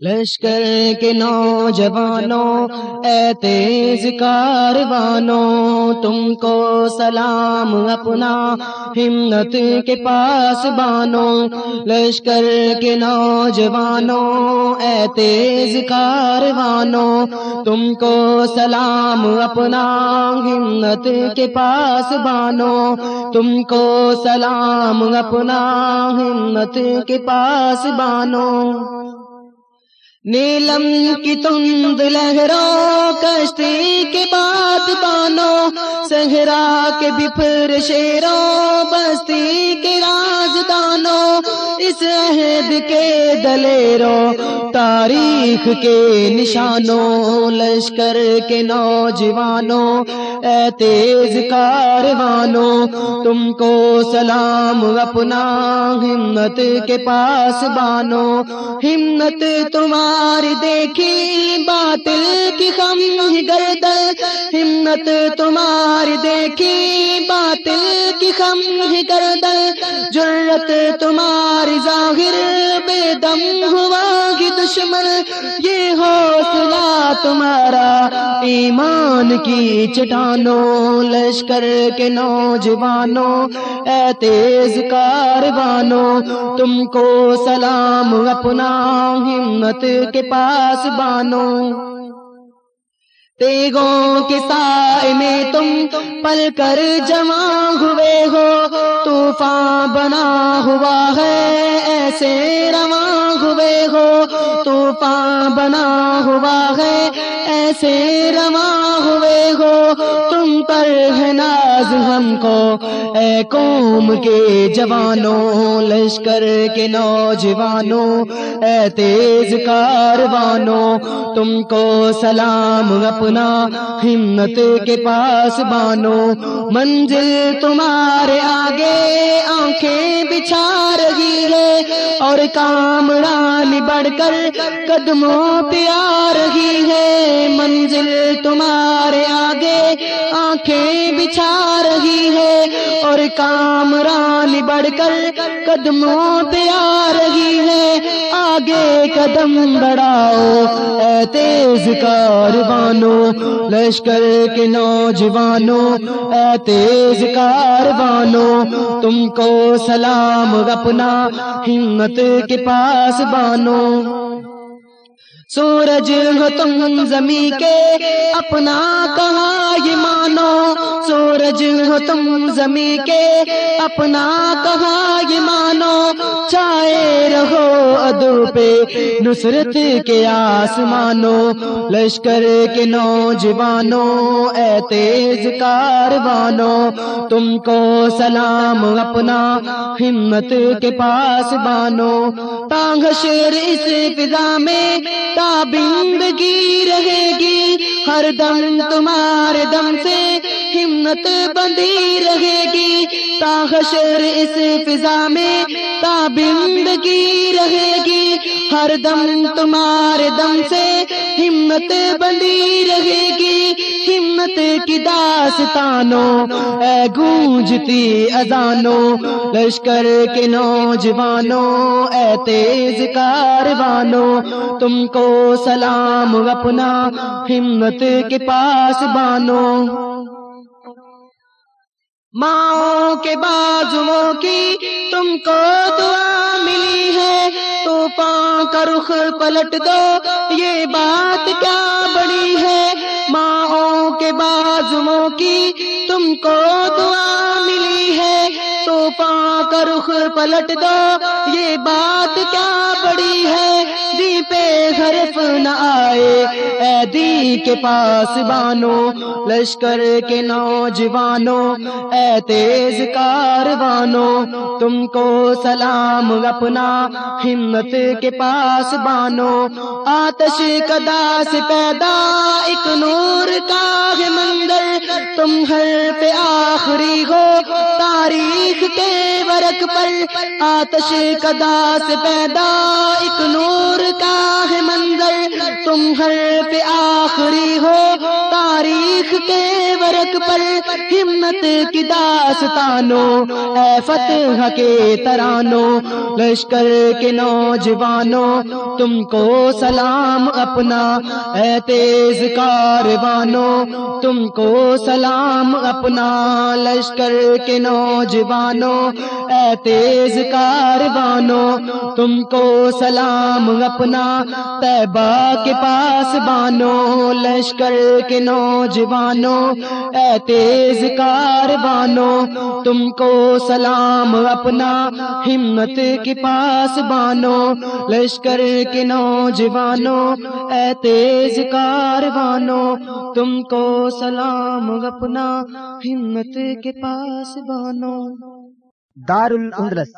لشکر کے نوجوانوں، اے تیز کاروانوں، تم کو سلام اپنا ہمت کے پاس بانو۔ لشکر کے نوجوانوں، اے تیز کاروانوں، تم کو سلام اپنا ہمت کے پاس بانو۔ تم کو سلام اپنا ہمت کے پاس بانو۔ نیلم کی تند لہروں کشتی کے بات بانو سہرا کے بفر شیروں، بستی کے راز دانو۔ عہد کے دلیروں، تاریخ کے نشانوں، لشکر کے نوجوانوں، اے تیز کاروانوں، تم کو سلام اپنا ہمت کے پاس بانو۔ ہمت تمہاری دیکھی، باطل کی خم گرد ہمت تمہاری دیکھی، باطل کی خم گرد جرت تمہاری ظاہر بے دم ہوا گی دشمن، یہ حوصلہ تمہارا ایمان کی چٹانوں، لشکر کے نوجوانوں، اے تیز کاروانوں، تم کو سلام اپنا ہمت کے پاس بانو۔ تیگوں کے سائے تم پل کر جمع ہوئے ہو، طوفان بنا ہوا ہے، ایسے رواں ہوئے ہو، طوفان بنا ہوا ہے، ایسے رواں ہوئے ہو، تم پر ہے ناز ہم کو، اے قوم کے جوانوں، لشکر کے نوجوانوں، اے تیز کاروانوں، تم کو سلام اپنا ہمت کے پاس بانو۔ منزل تمہارے آگے آنکھیں بچھا رہی ہے اور کامران بڑھ کر قدموں پہ آ رہی ہے۔ منزل تمہارے آگے آنکھیں بچھا رہی ہے اور کامران بڑھ کر قدموں پہ آ رہی ہے۔ آگے قدم بڑھاؤ، اے تیز کاروانوں، لشکر کے نوجوانوں، اے تیز کاروانوں، تم کو سلام اپنا ہمت کے پاس بانو۔ سورج ہو تم زمین کے، اپنا کہاں یہ سورج ہو تم زمین کے، اپنا کہاں یہ مانو؟ چائے رہو ادو پہ نصرت کے آسمانوں، لشکر کے نوجوانوں، اے تیز کاروانوں، تم کو سلام اپنا ہمت کے پاس بانو۔ تانگ شیر اس فضا میں تابندگی رہے گی، ہر دم تمہارے دم سے ہمت بندی رہے گی تاغشر اس فضا میں تابندگی رہے گی۔ ہر دم تمہارے دم سے ہمت بندی رہے گی۔ ہمت کی داستانوں، اے گونجتی اذانوں۔ لشکر کے نوجوانوں، اے تیز کاروانوں۔ تم کو سلام اپنا ہمت کے پاس بانو۔ ماں کے بازو کی تم کو دعا ملی ہے۔ تو پاں کا رخ پلٹ دو، یہ بات کیا بڑی ہے؟ ماں کے بازو کی تم کو دعا ملی ہے۔ تو پاں کا رخ پلٹ دو یہ بات کیا بڑی ہے؟ دی پہ حرف نہ آئے۔ اے دی کے پاس بانو، لشکر کے نوجوانوں اے تیز کاروانوں تم کو سلام اپنا ہمت کے پاس بانو۔ آتش کدا سے پیدا، ایک نور کا ہے منظر۔ تم ہر پہ آخری ہو، تاریخ کے ورق پر، آتش کدا سے پیدا ایک نور کا ہے منظر۔ تم ہر پہ آخری ہو تاریخ کے ورق پر ہمت کی داستانو اے فتح کے ترانو لشکر کے نوجوانوں، تم کو سلام اپنا، اے تیز کاروانو تم کو سلام اپنا، لشکر کے نوجوانوں، اے تیز کاروانوں، تم کو سلام اپنا طیبہ کے پاس بانو لشکر کے نوجوان نوجوانوں اے تیز کاروانوں تم کو سلام اپنا ہمت کے پاس بانو، لشکر کے نوجوانوں، اے تیز کاروانوں تم کو سلام اپنا ہمت کے پاس بانو۔ دار الاندلس